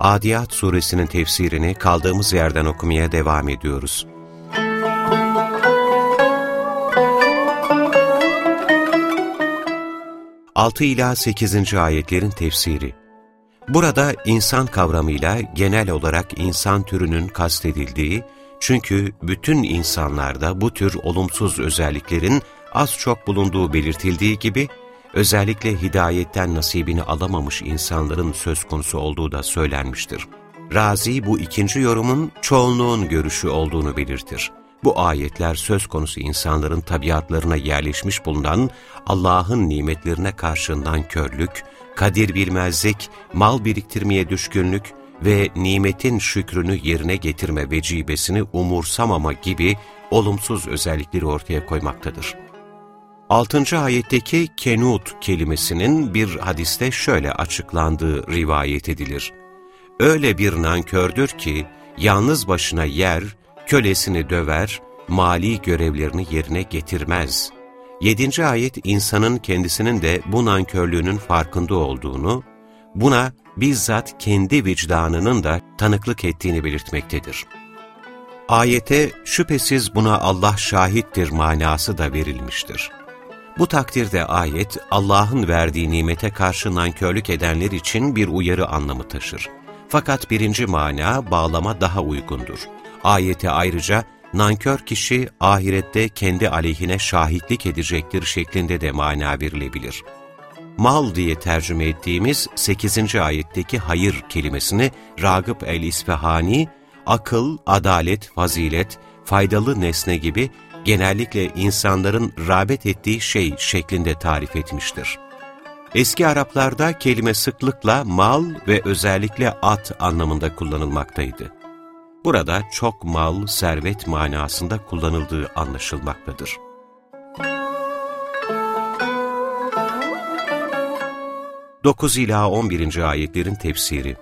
Adiyat suresinin tefsirini kaldığımız yerden okumaya devam ediyoruz. Altı ila 8. ayetlerin tefsiri Burada insan kavramıyla genel olarak insan türünün kastedildiği, çünkü bütün insanlarda bu tür olumsuz özelliklerin az çok bulunduğu belirtildiği gibi, özellikle hidayetten nasibini alamamış insanların söz konusu olduğu da söylenmiştir. Razi bu ikinci yorumun çoğunluğun görüşü olduğunu belirtir. Bu ayetler söz konusu insanların tabiatlarına yerleşmiş bulunan Allah'ın nimetlerine karşından körlük, kadir bilmezlik, mal biriktirmeye düşkünlük ve nimetin şükrünü yerine getirme vecibesini umursamama gibi olumsuz özellikleri ortaya koymaktadır. 6. ayetteki kenut kelimesinin bir hadiste şöyle açıklandığı rivayet edilir. Öyle bir nankördür ki yalnız başına yer, kölesini döver, mali görevlerini yerine getirmez. 7. ayet insanın kendisinin de bu nankörlüğünün farkında olduğunu, buna bizzat kendi vicdanının da tanıklık ettiğini belirtmektedir. Ayete şüphesiz buna Allah şahittir manası da verilmiştir. Bu takdirde ayet, Allah'ın verdiği nimete karşı nankörlük edenler için bir uyarı anlamı taşır. Fakat birinci mana, bağlama daha uygundur. Ayete ayrıca, nankör kişi ahirette kendi aleyhine şahitlik edecektir şeklinde de mana verilebilir. Mal diye tercüme ettiğimiz 8. ayetteki hayır kelimesini Ragıp el-İsfahani, akıl, adalet, fazilet, faydalı nesne gibi genellikle insanların rağbet ettiği şey şeklinde tarif etmiştir. Eski Araplarda kelime sıklıkla mal ve özellikle at anlamında kullanılmaktaydı. Burada çok mal, servet manasında kullanıldığı anlaşılmaktadır. Dokuz ila 11. ayetlerin tefsiri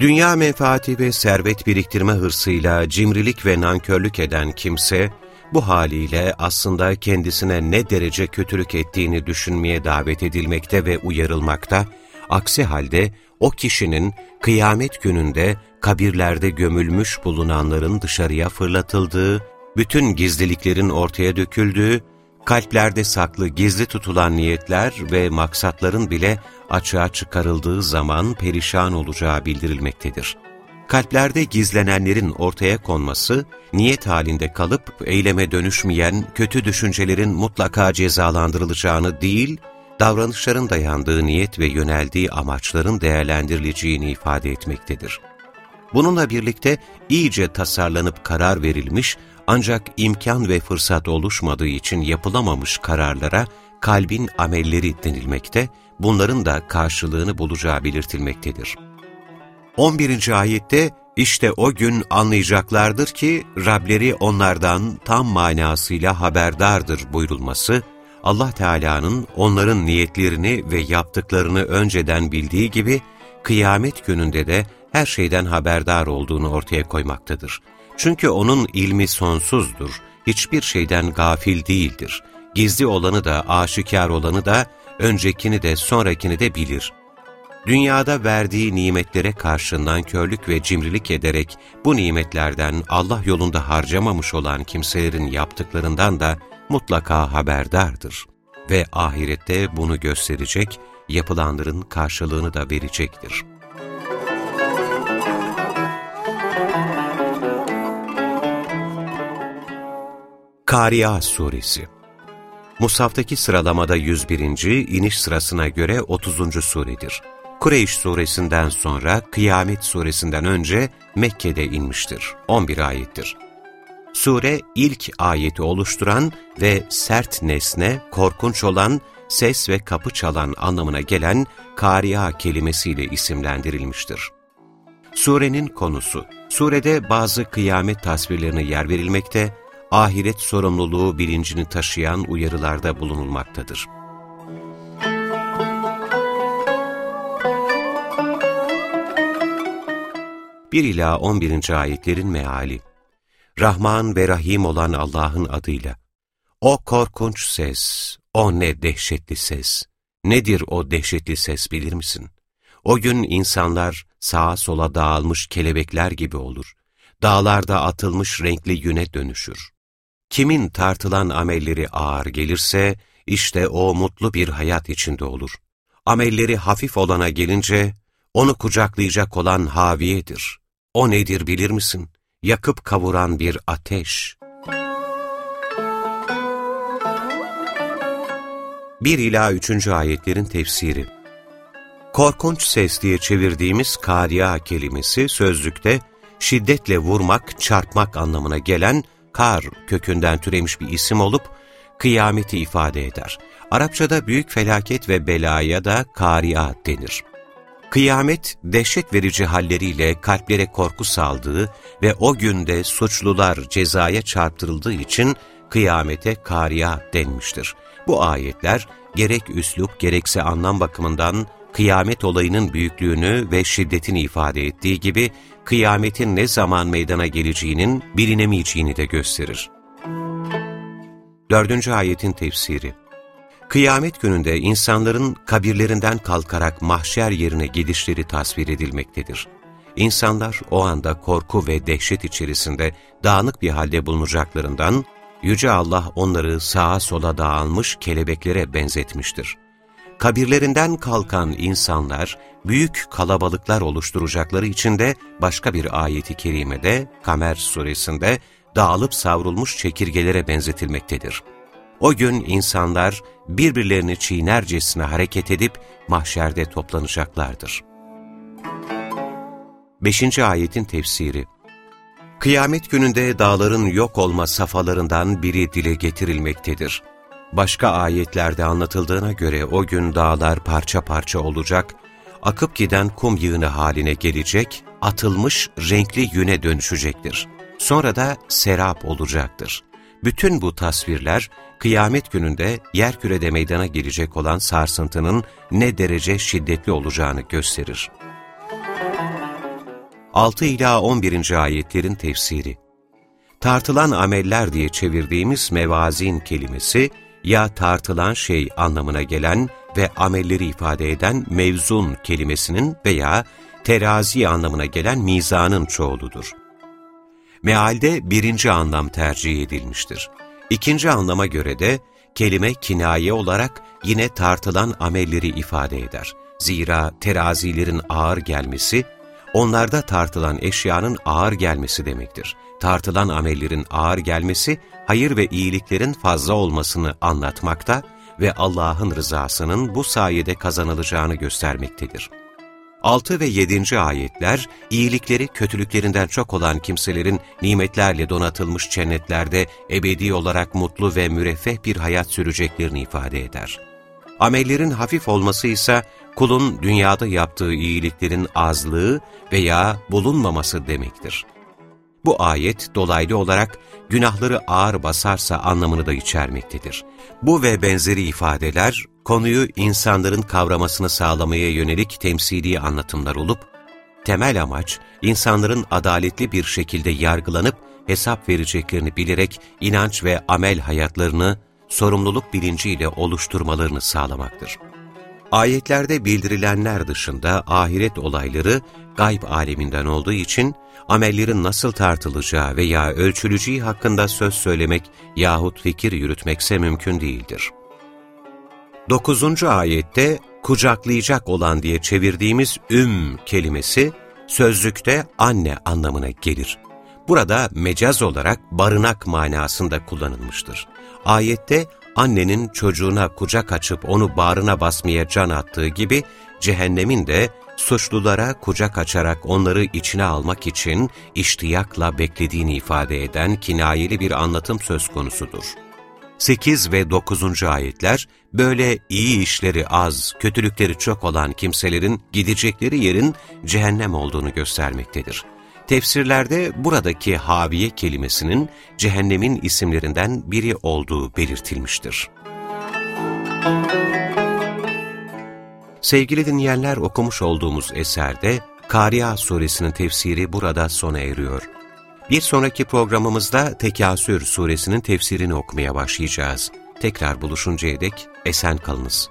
Dünya menfaati ve servet biriktirme hırsıyla cimrilik ve nankörlük eden kimse, bu haliyle aslında kendisine ne derece kötülük ettiğini düşünmeye davet edilmekte ve uyarılmakta, aksi halde o kişinin kıyamet gününde kabirlerde gömülmüş bulunanların dışarıya fırlatıldığı, bütün gizliliklerin ortaya döküldüğü, kalplerde saklı gizli tutulan niyetler ve maksatların bile açığa çıkarıldığı zaman perişan olacağı bildirilmektedir kalplerde gizlenenlerin ortaya konması, niyet halinde kalıp eyleme dönüşmeyen kötü düşüncelerin mutlaka cezalandırılacağını değil, davranışların dayandığı niyet ve yöneldiği amaçların değerlendirileceğini ifade etmektedir. Bununla birlikte iyice tasarlanıp karar verilmiş ancak imkan ve fırsat oluşmadığı için yapılamamış kararlara kalbin amelleri denilmekte, bunların da karşılığını bulacağı belirtilmektedir. 11. ayette işte o gün anlayacaklardır ki Rableri onlardan tam manasıyla haberdardır buyurulması, Allah Teala'nın onların niyetlerini ve yaptıklarını önceden bildiği gibi, kıyamet gününde de her şeyden haberdar olduğunu ortaya koymaktadır. Çünkü O'nun ilmi sonsuzdur, hiçbir şeyden gafil değildir. Gizli olanı da, aşikar olanı da, öncekini de, sonrakini de bilir. Dünyada verdiği nimetlere karşından körlük ve cimrilik ederek bu nimetlerden Allah yolunda harcamamış olan kimselerin yaptıklarından da mutlaka haberdardır ve ahirette bunu gösterecek, yapılanların karşılığını da verecektir. Kariya Suresi Musaftaki sıralamada 101. iniş sırasına göre 30. suredir. Kureyş suresinden sonra Kıyamet suresinden önce Mekke'de inmiştir. 11 ayettir. Sure ilk ayeti oluşturan ve sert nesne, korkunç olan, ses ve kapı çalan anlamına gelen kariya kelimesiyle isimlendirilmiştir. Surenin konusu, surede bazı kıyamet tasvirlerine yer verilmekte, ahiret sorumluluğu bilincini taşıyan uyarılarda bulunulmaktadır. 1 ila 11. ayetlerin meali. Rahman ve Rahim olan Allah'ın adıyla. O korkunç ses, o ne dehşetli ses. Nedir o dehşetli ses bilir misin? O gün insanlar sağa sola dağılmış kelebekler gibi olur. Dağlarda atılmış renkli yüne dönüşür. Kimin tartılan amelleri ağır gelirse, işte o mutlu bir hayat içinde olur. Amelleri hafif olana gelince, onu kucaklayacak olan Haviye'dir. O nedir bilir misin? Yakıp kavuran bir ateş. 1 ila 3. ayetlerin tefsiri Korkunç ses diye çevirdiğimiz kariya kelimesi sözlükte şiddetle vurmak, çarpmak anlamına gelen kar kökünden türemiş bir isim olup kıyameti ifade eder. Arapçada büyük felaket ve belaya da kariya denir. Kıyamet, dehşet verici halleriyle kalplere korku saldığı ve o günde suçlular cezaya çarptırıldığı için kıyamete kariya denmiştir. Bu ayetler gerek üslup gerekse anlam bakımından kıyamet olayının büyüklüğünü ve şiddetini ifade ettiği gibi kıyametin ne zaman meydana geleceğinin bilinemeyeceğini de gösterir. Dördüncü ayetin tefsiri Kıyamet gününde insanların kabirlerinden kalkarak mahşer yerine gidişleri tasvir edilmektedir. İnsanlar o anda korku ve dehşet içerisinde dağınık bir halde bulunacaklarından, Yüce Allah onları sağa sola dağılmış kelebeklere benzetmiştir. Kabirlerinden kalkan insanlar, büyük kalabalıklar oluşturacakları için de başka bir ayeti kerimede, Kamer suresinde, dağılıp savrulmuş çekirgelere benzetilmektedir. O gün insanlar birbirlerini çiğnercesine hareket edip mahşerde toplanacaklardır. 5. Ayetin Tefsiri Kıyamet gününde dağların yok olma safhalarından biri dile getirilmektedir. Başka ayetlerde anlatıldığına göre o gün dağlar parça parça olacak, akıp giden kum yığını haline gelecek, atılmış renkli yüne dönüşecektir. Sonra da serap olacaktır. Bütün bu tasvirler, kıyamet gününde yerkürede meydana gelecek olan sarsıntının ne derece şiddetli olacağını gösterir. 6 ila 11. ayetlerin tefsiri Tartılan ameller diye çevirdiğimiz mevazin kelimesi, ya tartılan şey anlamına gelen ve amelleri ifade eden mevzun kelimesinin veya terazi anlamına gelen mizanın çoğuludur. Mealde birinci anlam tercih edilmiştir. İkinci anlama göre de kelime kinaye olarak yine tartılan amelleri ifade eder. Zira terazilerin ağır gelmesi, onlarda tartılan eşyanın ağır gelmesi demektir. Tartılan amellerin ağır gelmesi, hayır ve iyiliklerin fazla olmasını anlatmakta ve Allah'ın rızasının bu sayede kazanılacağını göstermektedir. 6 ve 7. ayetler, iyilikleri kötülüklerinden çok olan kimselerin nimetlerle donatılmış cennetlerde ebedi olarak mutlu ve müreffeh bir hayat süreceklerini ifade eder. Amellerin hafif olması ise kulun dünyada yaptığı iyiliklerin azlığı veya bulunmaması demektir. Bu ayet dolaylı olarak günahları ağır basarsa anlamını da içermektedir. Bu ve benzeri ifadeler konuyu insanların kavramasını sağlamaya yönelik temsili anlatımlar olup, temel amaç insanların adaletli bir şekilde yargılanıp hesap vereceklerini bilerek inanç ve amel hayatlarını sorumluluk bilinciyle oluşturmalarını sağlamaktır. Ayetlerde bildirilenler dışında ahiret olayları gayb aleminden olduğu için amellerin nasıl tartılacağı veya ölçüleceği hakkında söz söylemek yahut fikir yürütmekse mümkün değildir. 9. ayette kucaklayacak olan diye çevirdiğimiz üm kelimesi sözlükte anne anlamına gelir. Burada mecaz olarak barınak manasında kullanılmıştır. Ayette annenin çocuğuna kucak açıp onu bağrına basmaya can attığı gibi cehennemin de suçlulara kucak açarak onları içine almak için iştiyakla beklediğini ifade eden kinayeli bir anlatım söz konusudur. 8 ve 9. ayetler, böyle iyi işleri az, kötülükleri çok olan kimselerin gidecekleri yerin cehennem olduğunu göstermektedir. Tefsirlerde buradaki haviye kelimesinin cehennemin isimlerinden biri olduğu belirtilmiştir. Sevgili dinleyenler okumuş olduğumuz eserde Kariya suresinin tefsiri burada sona eriyor. Bir sonraki programımızda Tekasür suresinin tefsirini okumaya başlayacağız. Tekrar buluşuncaya dek esen kalınız.